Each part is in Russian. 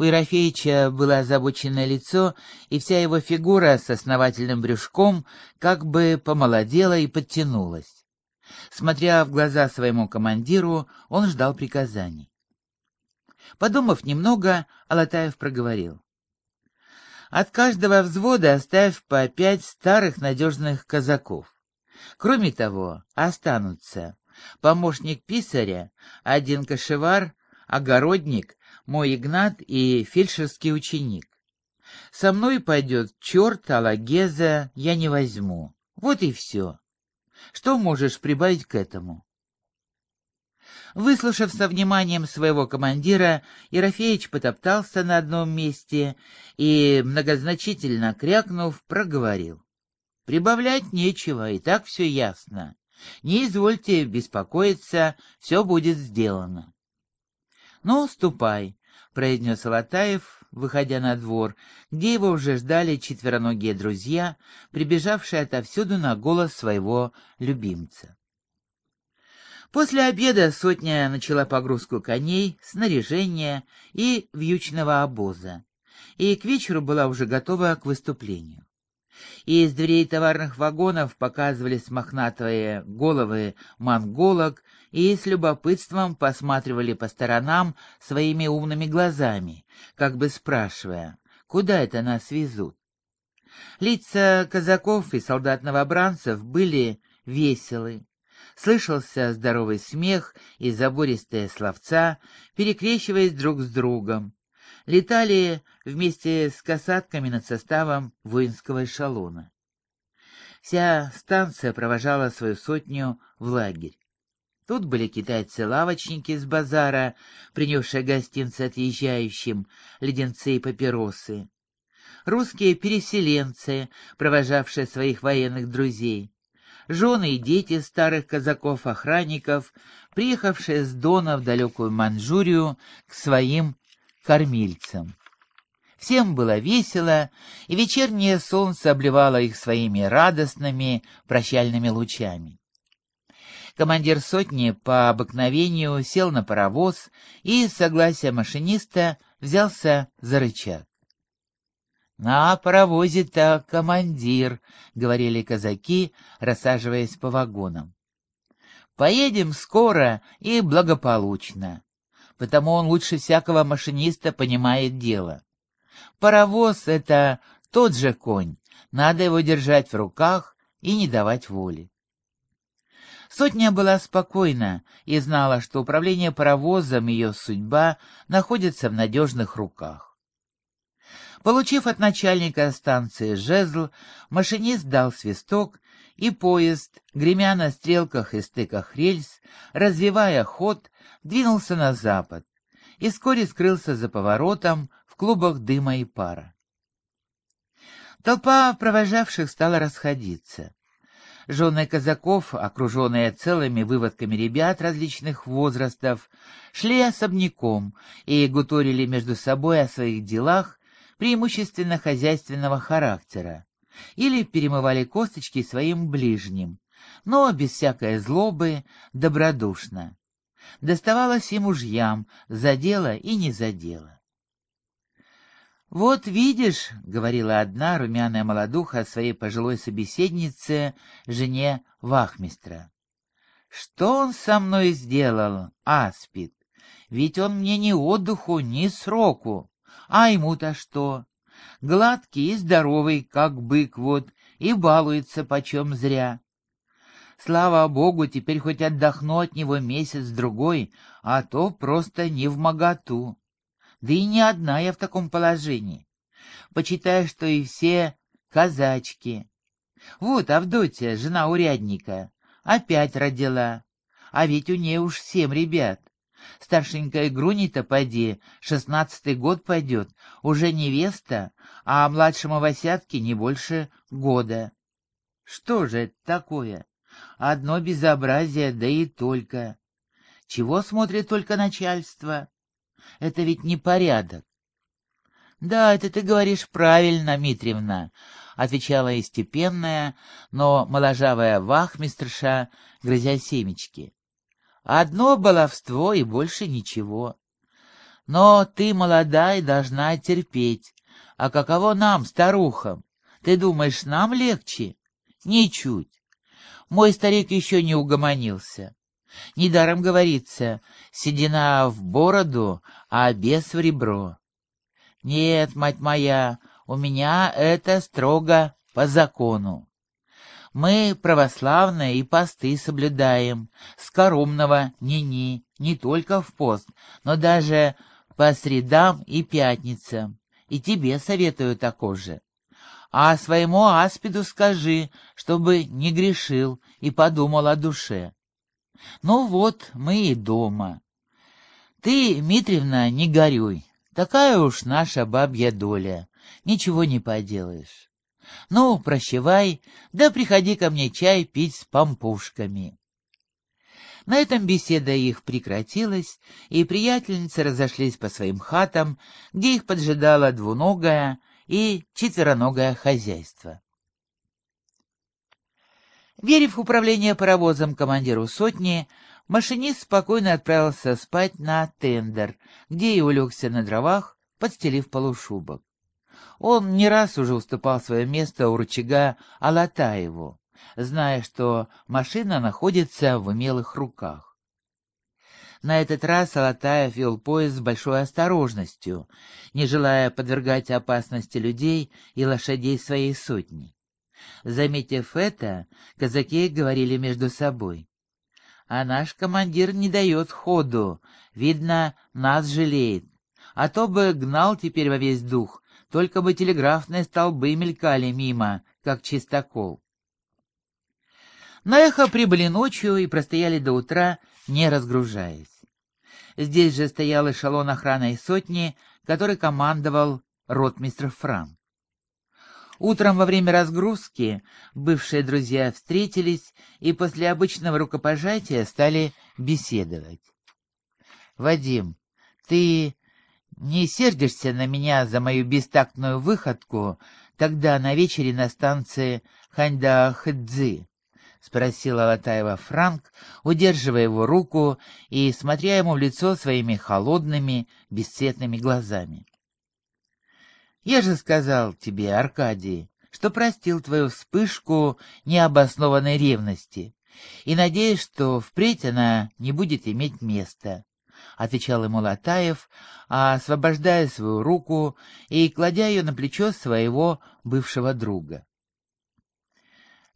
У Ерофеича было озабоченное лицо, и вся его фигура с основательным брюшком как бы помолодела и подтянулась. Смотря в глаза своему командиру, он ждал приказаний. Подумав немного, Алатаев проговорил. «От каждого взвода оставь по пять старых надежных казаков. Кроме того, останутся помощник писаря, один кошевар, огородник, мой Игнат и фельдшерский ученик. Со мной пойдет черт, алагеза, я не возьму. Вот и все. Что можешь прибавить к этому? Выслушав со вниманием своего командира, Ерофеич потоптался на одном месте и, многозначительно крякнув, проговорил. «Прибавлять нечего, и так все ясно. Не извольте беспокоиться, все будет сделано». «Ну, ступай», — произнес Алатаев, выходя на двор, где его уже ждали четвероногие друзья, прибежавшие отовсюду на голос своего любимца. После обеда сотня начала погрузку коней, снаряжения и вьючного обоза, и к вечеру была уже готова к выступлению. Из дверей товарных вагонов показывались мохнатые головы монголок и с любопытством посматривали по сторонам своими умными глазами, как бы спрашивая, куда это нас везут. Лица казаков и солдат-новобранцев были веселы, Слышался здоровый смех и забористые словца, перекрещиваясь друг с другом. Летали вместе с касатками над составом воинского эшелона. Вся станция провожала свою сотню в лагерь. Тут были китайцы-лавочники с базара, принесшие гостинцы отъезжающим, леденцы и папиросы. Русские переселенцы, провожавшие своих военных друзей жены и дети старых казаков-охранников, приехавшие с Дона в далекую Манчжурию к своим кормильцам. Всем было весело, и вечернее солнце обливало их своими радостными прощальными лучами. Командир сотни по обыкновению сел на паровоз и, с согласия машиниста, взялся за рычаг. «На паровозе-то командир», — говорили казаки, рассаживаясь по вагонам. «Поедем скоро и благополучно, потому он лучше всякого машиниста понимает дело. Паровоз — это тот же конь, надо его держать в руках и не давать воли». Сотня была спокойна и знала, что управление паровозом ее судьба находятся в надежных руках. Получив от начальника станции жезл, машинист дал свисток, и поезд, гремя на стрелках и стыках рельс, развивая ход, двинулся на запад и вскоре скрылся за поворотом в клубах дыма и пара. Толпа провожавших стала расходиться. Жены казаков, окруженные целыми выводками ребят различных возрастов, шли особняком и гуторили между собой о своих делах преимущественно хозяйственного характера, или перемывали косточки своим ближним, но без всякой злобы, добродушно. Доставалось и мужьям, за дело и не за дело. «Вот видишь», — говорила одна румяная молодуха своей пожилой собеседнице, жене вахмистра, — «что он со мной сделал, Аспид? Ведь он мне ни отдыху, ни сроку. А ему-то что? Гладкий и здоровый, как бык вот, и балуется почем зря. Слава богу, теперь хоть отдохну от него месяц-другой, а то просто не в моготу. Да и не одна я в таком положении. Почитай, что и все казачки. Вот Авдотья, жена урядника, опять родила, а ведь у нее уж семь ребят. Старшенькая Груни-то, поди, шестнадцатый год пойдет, уже невеста, а младшему Васятке не больше года. Что же это такое? Одно безобразие, да и только. Чего смотрит только начальство? Это ведь не порядок. «Да, это ты говоришь правильно, Митриевна», — отвечала и степенная, но моложавая вахмистрша, грызя семечки. Одно баловство и больше ничего. Но ты молода и должна терпеть. А каково нам, старухам? Ты думаешь, нам легче? Ничуть. Мой старик еще не угомонился. Недаром говорится, седина в бороду, а без в ребро. Нет, мать моя, у меня это строго по закону. Мы православные и посты соблюдаем, скоромного ни-ни, не только в пост, но даже по средам и пятницам. И тебе советую такое же. А своему аспиду скажи, чтобы не грешил и подумал о душе. Ну вот, мы и дома. Ты, Митревна, не горюй. Такая уж наша бабья доля. Ничего не поделаешь. Ну, прощавай, да приходи ко мне чай пить с пампушками. На этом беседа их прекратилась, и приятельницы разошлись по своим хатам, где их поджидало двуногое и четвероногое хозяйство. Верив в управление паровозом командиру сотни, машинист спокойно отправился спать на тендер, где и улегся на дровах, подстелив полушубок. Он не раз уже уступал свое место у рычага Алатаеву, зная, что машина находится в умелых руках. На этот раз Алатаев вел поезд с большой осторожностью, не желая подвергать опасности людей и лошадей своей сотни. Заметив это, казаки говорили между собой. А наш командир не дает ходу, видно, нас жалеет. А то бы гнал теперь во весь дух, только бы телеграфные столбы мелькали мимо, как чистокол. На эхо прибыли ночью и простояли до утра, не разгружаясь. Здесь же стоял эшелон охраны сотни, который командовал ротмистр Франк. Утром во время разгрузки бывшие друзья встретились и после обычного рукопожатия стали беседовать. «Вадим, ты не сердишься на меня за мою бестактную выходку тогда на вечере на станции Ханьда-Хэдзи?» — спросила Латаева Франк, удерживая его руку и смотря ему в лицо своими холодными, бесцветными глазами. Я же сказал тебе, Аркадий, что простил твою вспышку необоснованной ревности и надеюсь, что впредь она не будет иметь места, — отвечал ему Латаев, освобождая свою руку и кладя ее на плечо своего бывшего друга.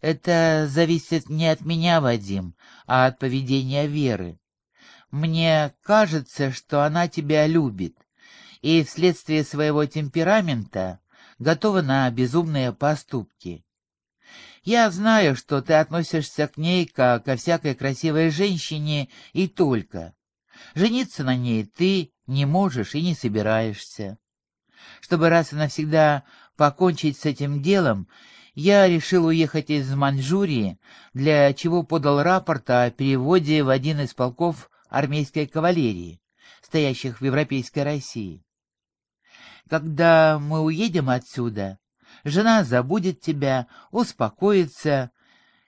«Это зависит не от меня, Вадим, а от поведения Веры. Мне кажется, что она тебя любит, и вследствие своего темперамента готова на безумные поступки. Я знаю, что ты относишься к ней как ко всякой красивой женщине и только. Жениться на ней ты не можешь и не собираешься. Чтобы раз и навсегда покончить с этим делом, я решил уехать из Маньчжурии, для чего подал рапорт о переводе в один из полков армейской кавалерии, стоящих в Европейской России. Когда мы уедем отсюда, жена забудет тебя, успокоится,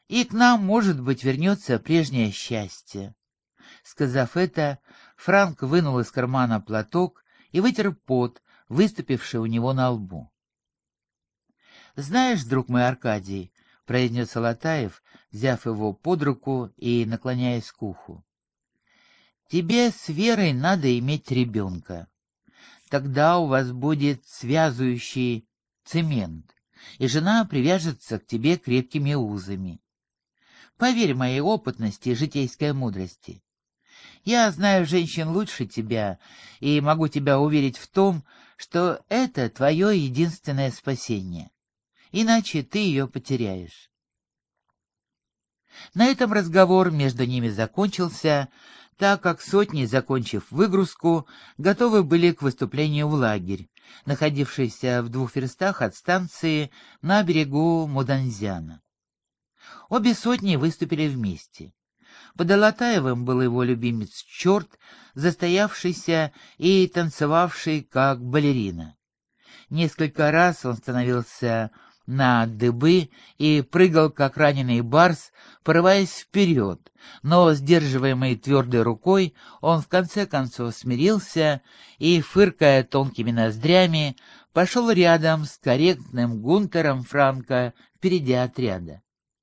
и к нам, может быть, вернется прежнее счастье. Сказав это, Франк вынул из кармана платок и вытер пот, выступивший у него на лбу. «Знаешь, друг мой Аркадий», — произнес Алатаев, взяв его под руку и наклоняясь к уху, — «тебе с Верой надо иметь ребенка тогда у вас будет связывающий цемент, и жена привяжется к тебе крепкими узами. Поверь моей опытности и житейской мудрости. Я знаю женщин лучше тебя и могу тебя уверить в том, что это твое единственное спасение. Иначе ты ее потеряешь. На этом разговор между ними закончился, так как сотни, закончив выгрузку, готовы были к выступлению в лагерь, находившийся в двух верстах от станции на берегу Муданзяна. Обе сотни выступили вместе. Под Алатаевым был его любимец Черт, застоявшийся и танцевавший как балерина. Несколько раз он становился на дыбы и прыгал, как раненый барс, порываясь вперед, но, сдерживаемый твердой рукой, он в конце концов смирился и, фыркая тонкими ноздрями, пошел рядом с корректным Гунтером Франко впереди отряда.